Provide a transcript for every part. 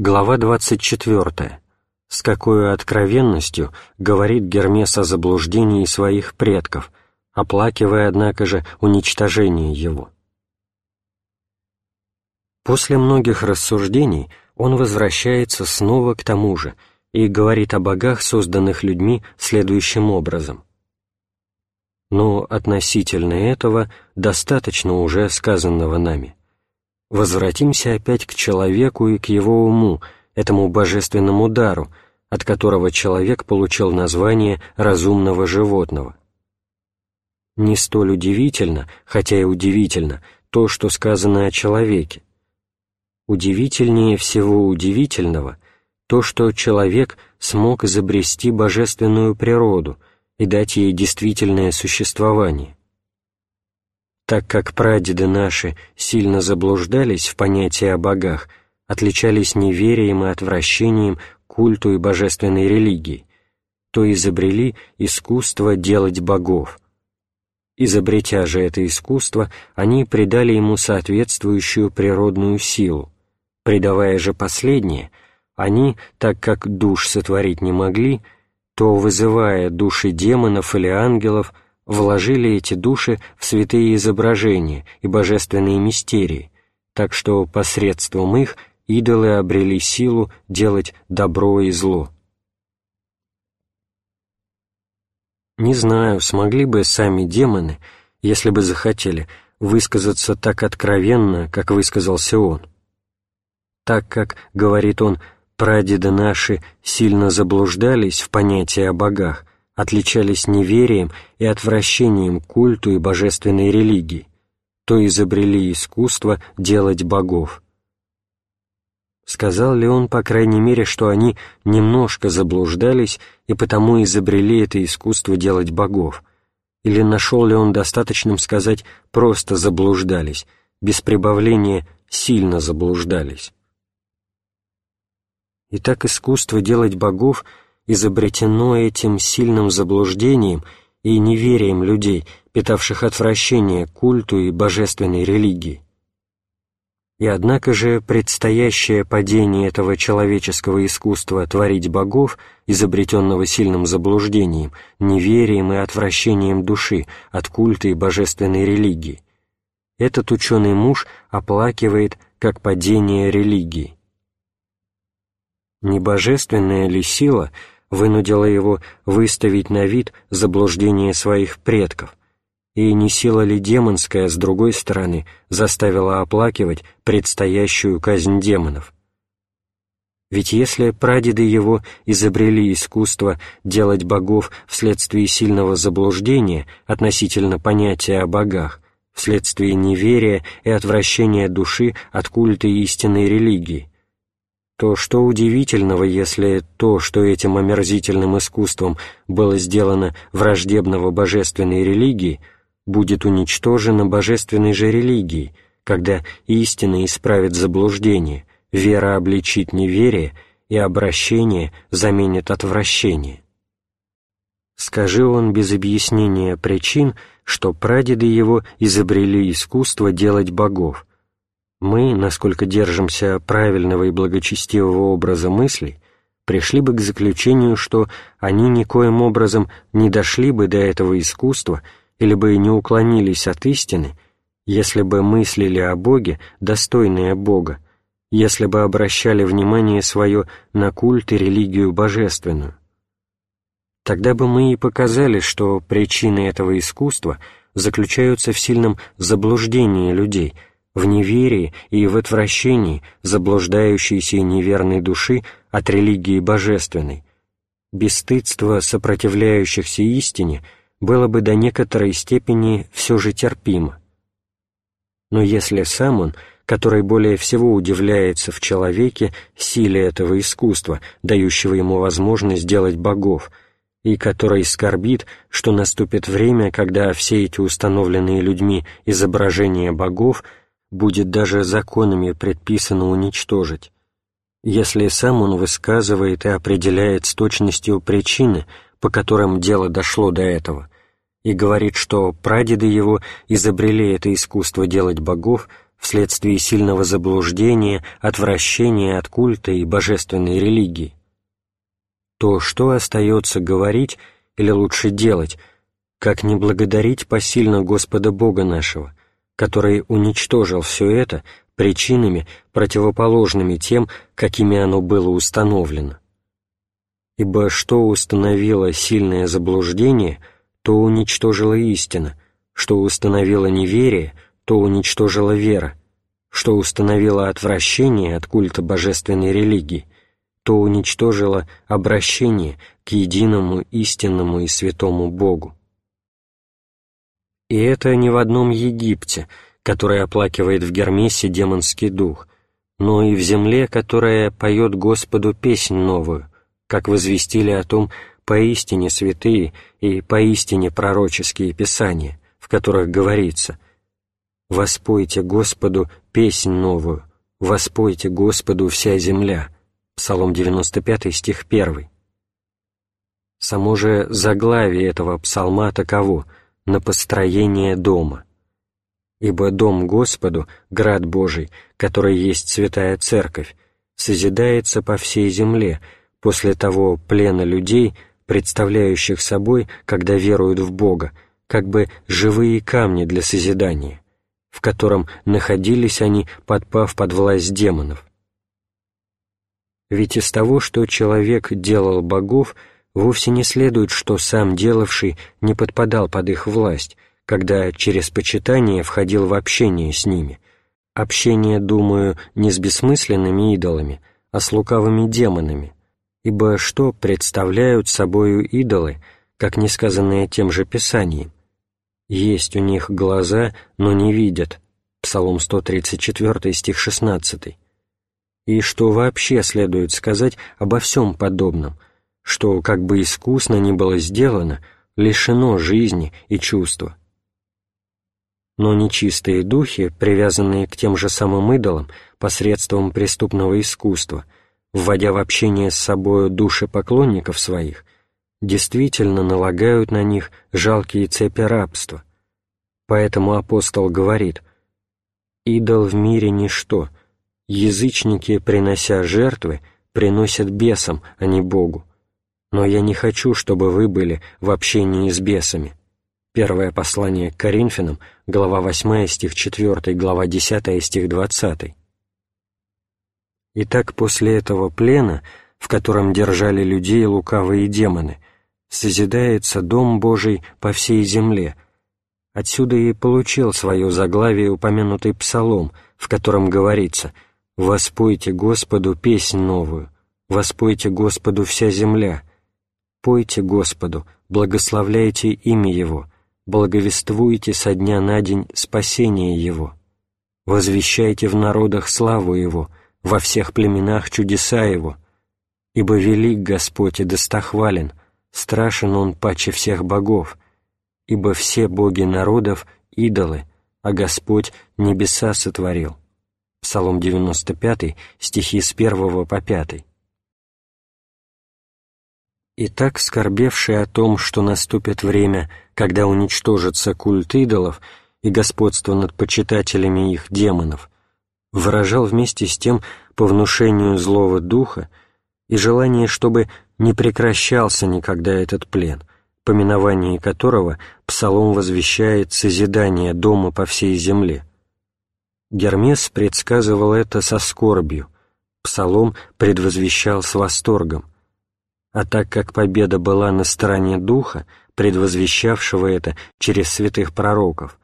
Глава 24. С какой откровенностью говорит Гермес о заблуждении своих предков, оплакивая, однако же, уничтожение его. После многих рассуждений он возвращается снова к тому же и говорит о богах, созданных людьми, следующим образом. Но относительно этого достаточно уже сказанного нами. Возвратимся опять к человеку и к его уму, этому божественному дару, от которого человек получил название разумного животного. Не столь удивительно, хотя и удивительно, то, что сказано о человеке. Удивительнее всего удивительного то, что человек смог изобрести божественную природу и дать ей действительное существование так как прадеды наши сильно заблуждались в понятии о богах, отличались неверием и отвращением культу и божественной религии, то изобрели искусство делать богов. Изобретя же это искусство, они придали ему соответствующую природную силу. Придавая же последнее, они, так как душ сотворить не могли, то, вызывая души демонов или ангелов, вложили эти души в святые изображения и божественные мистерии, так что посредством их идолы обрели силу делать добро и зло. Не знаю, смогли бы сами демоны, если бы захотели, высказаться так откровенно, как высказался он. Так как, говорит он, прадеды наши сильно заблуждались в понятии о богах, отличались неверием и отвращением к культу и божественной религии, то изобрели искусство делать богов. Сказал ли он, по крайней мере, что они немножко заблуждались и потому изобрели это искусство делать богов? Или нашел ли он достаточным сказать «просто заблуждались», без прибавления «сильно заблуждались»? Итак, искусство делать богов — изобретено этим сильным заблуждением и неверием людей, питавших отвращение к культу и божественной религии. И однако же предстоящее падение этого человеческого искусства творить богов, изобретенного сильным заблуждением, неверием и отвращением души от культа и божественной религии, этот ученый муж оплакивает как падение религии. Небожественная ли сила — вынудила его выставить на вид заблуждение своих предков, и не сила ли демонская, с другой стороны, заставила оплакивать предстоящую казнь демонов. Ведь если прадеды его изобрели искусство делать богов вследствие сильного заблуждения относительно понятия о богах, вследствие неверия и отвращения души от культа истинной религии, то что удивительного, если то, что этим омерзительным искусством было сделано враждебного божественной религии, будет уничтожено божественной же религией, когда истина исправит заблуждение, вера обличит неверие и обращение заменит отвращение. Скажи он без объяснения причин, что прадеды его изобрели искусство делать богов, мы, насколько держимся правильного и благочестивого образа мыслей, пришли бы к заключению, что они никоим образом не дошли бы до этого искусства или бы не уклонились от истины, если бы мыслили о Боге, достойные Бога, если бы обращали внимание свое на культ и религию божественную. Тогда бы мы и показали, что причины этого искусства заключаются в сильном заблуждении людей – в неверии и в отвращении заблуждающейся и неверной души от религии божественной. Бесстыдство сопротивляющихся истине было бы до некоторой степени все же терпимо. Но если сам он, который более всего удивляется в человеке силе этого искусства, дающего ему возможность делать богов, и который скорбит, что наступит время, когда все эти установленные людьми изображения богов – будет даже законами предписано уничтожить, если сам он высказывает и определяет с точностью причины, по которым дело дошло до этого, и говорит, что прадеды его изобрели это искусство делать богов вследствие сильного заблуждения, отвращения от культа и божественной религии, то что остается говорить, или лучше делать, как не благодарить посильно Господа Бога нашего, который уничтожил все это причинами, противоположными тем, какими оно было установлено. Ибо что установило сильное заблуждение, то уничтожила истина, что установило неверие, то уничтожила вера, что установило отвращение от культа божественной религии, то уничтожило обращение к единому истинному и святому Богу. И это не в одном Египте, который оплакивает в Гермесе демонский дух, но и в земле, которая поет Господу песнь новую, как возвестили о том поистине святые и поистине пророческие писания, в которых говорится «Воспойте Господу песнь новую, воспойте Господу вся земля», Псалом 95, стих 1. Само же заглавие этого псалма таково «на построение дома». Ибо дом Господу, град Божий, который есть святая церковь, созидается по всей земле после того плена людей, представляющих собой, когда веруют в Бога, как бы живые камни для созидания, в котором находились они, подпав под власть демонов, ведь из того, что человек делал богов, вовсе не следует, что сам делавший не подпадал под их власть, когда через почитание входил в общение с ними. Общение, думаю, не с бессмысленными идолами, а с лукавыми демонами. Ибо что представляют собою идолы, как не сказанное тем же Писанием? Есть у них глаза, но не видят. Псалом 134, стих 16 и что вообще следует сказать обо всем подобном, что, как бы искусно ни было сделано, лишено жизни и чувства. Но нечистые духи, привязанные к тем же самым идолам посредством преступного искусства, вводя в общение с собою души поклонников своих, действительно налагают на них жалкие цепи рабства. Поэтому апостол говорит «Идол в мире ничто, Язычники, принося жертвы, приносят бесам, а не Богу. Но я не хочу, чтобы вы были в общении с бесами. Первое послание к Коринфянам, глава 8, стих 4, глава 10, стих 20. Итак, после этого плена, в котором держали людей лукавые демоны, созидается Дом Божий по всей земле. Отсюда и получил свое заглавие упомянутый псалом, в котором говорится — Воспойте Господу песнь новую, воспойте Господу вся земля. Пойте Господу, благословляйте имя Его, благовествуйте со дня на день спасение Его. Возвещайте в народах славу Его, во всех племенах чудеса Его. Ибо велик Господь и достохвален, страшен Он паче всех богов, ибо все боги народов — идолы, а Господь небеса сотворил. Псалом 95, стихи с 1 по 5. Итак, скорбевший о том, что наступит время, когда уничтожится культ идолов и господство над почитателями их демонов, выражал вместе с тем по внушению злого духа и желание, чтобы не прекращался никогда этот плен, поминование которого псалом возвещает созидание дома по всей земле. Гермес предсказывал это со скорбью, Псалом предвозвещал с восторгом. А так как победа была на стороне Духа, предвозвещавшего это через святых пророков,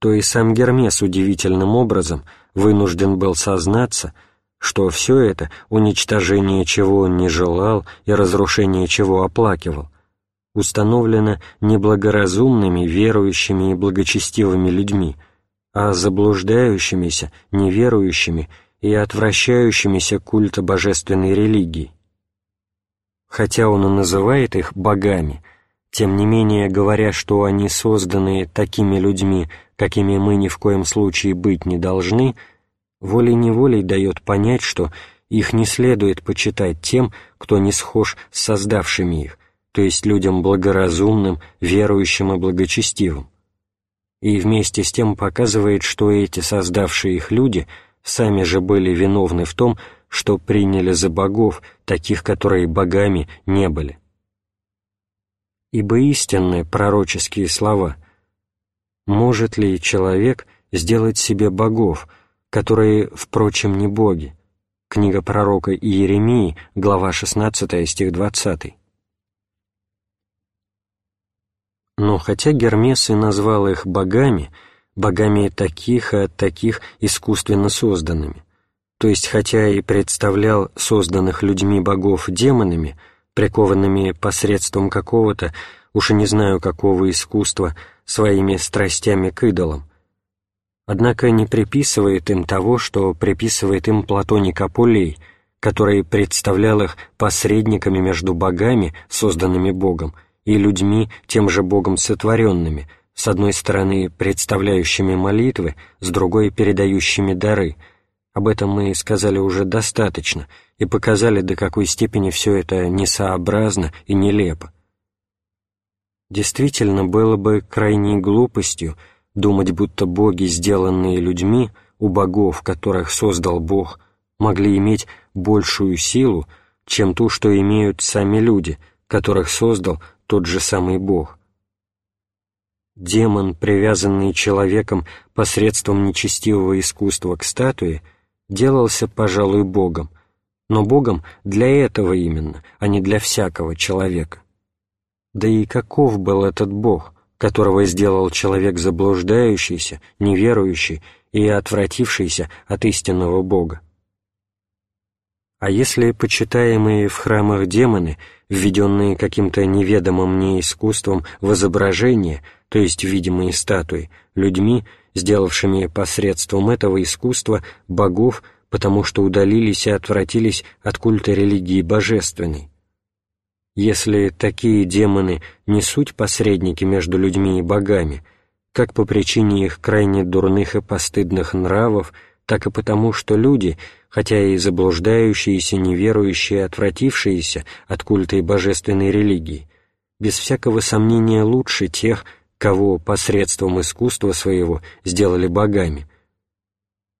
то и сам Гермес удивительным образом вынужден был сознаться, что все это, уничтожение чего он не желал и разрушение чего оплакивал, установлено неблагоразумными, верующими и благочестивыми людьми – а заблуждающимися, неверующими и отвращающимися культа божественной религии. Хотя он и называет их богами, тем не менее, говоря, что они созданы такими людьми, какими мы ни в коем случае быть не должны, волей-неволей дает понять, что их не следует почитать тем, кто не схож с создавшими их, то есть людям благоразумным, верующим и благочестивым. И вместе с тем показывает, что эти создавшие их люди сами же были виновны в том, что приняли за богов, таких, которые богами не были. Ибо истинные пророческие слова «Может ли человек сделать себе богов, которые, впрочем, не боги?» Книга пророка Иеремии, глава 16, стих 20. Но хотя Гермес и назвал их богами, богами таких и от таких искусственно созданными, то есть хотя и представлял созданных людьми богов демонами, прикованными посредством какого-то, уж и не знаю какого искусства, своими страстями к идолам, однако не приписывает им того, что приписывает им Платоник Апулей, который представлял их посредниками между богами, созданными Богом, и людьми, тем же Богом сотворенными, с одной стороны представляющими молитвы, с другой передающими дары. Об этом мы сказали уже достаточно и показали, до какой степени все это несообразно и нелепо. Действительно, было бы крайней глупостью думать, будто боги, сделанные людьми, у богов, которых создал Бог, могли иметь большую силу, чем ту, что имеют сами люди, которых создал тот же самый Бог. Демон, привязанный человеком посредством нечестивого искусства к статуе, делался, пожалуй, Богом, но Богом для этого именно, а не для всякого человека. Да и каков был этот Бог, которого сделал человек заблуждающийся, неверующий и отвратившийся от истинного Бога? А если почитаемые в храмах демоны, введенные каким-то неведомым мне искусством в изображение, то есть видимые статуи, людьми, сделавшими посредством этого искусства богов, потому что удалились и отвратились от культа религии божественной? Если такие демоны не суть посредники между людьми и богами, как по причине их крайне дурных и постыдных нравов, так и потому, что люди — хотя и заблуждающиеся, неверующие, отвратившиеся от культа и божественной религии, без всякого сомнения лучше тех, кого посредством искусства своего сделали богами,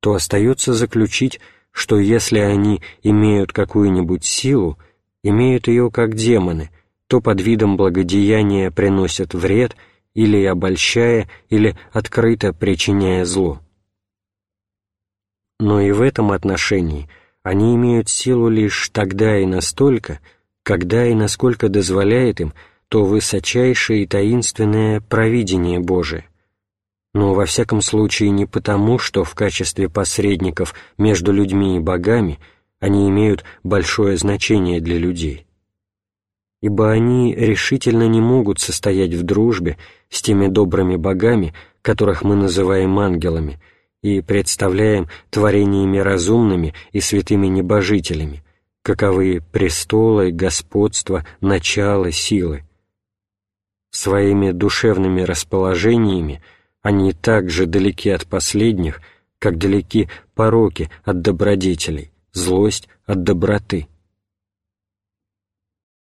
то остается заключить, что если они имеют какую-нибудь силу, имеют ее как демоны, то под видом благодеяния приносят вред или обольщая, или открыто причиняя зло. Но и в этом отношении они имеют силу лишь тогда и настолько, когда и насколько дозволяет им то высочайшее и таинственное провидение Божие. Но во всяком случае не потому, что в качестве посредников между людьми и богами они имеют большое значение для людей. Ибо они решительно не могут состоять в дружбе с теми добрыми богами, которых мы называем ангелами – и представляем творениями разумными и святыми небожителями, каковы престолы, господство, начало, силы. Своими душевными расположениями они так же далеки от последних, как далеки пороки от добродетелей, злость от доброты.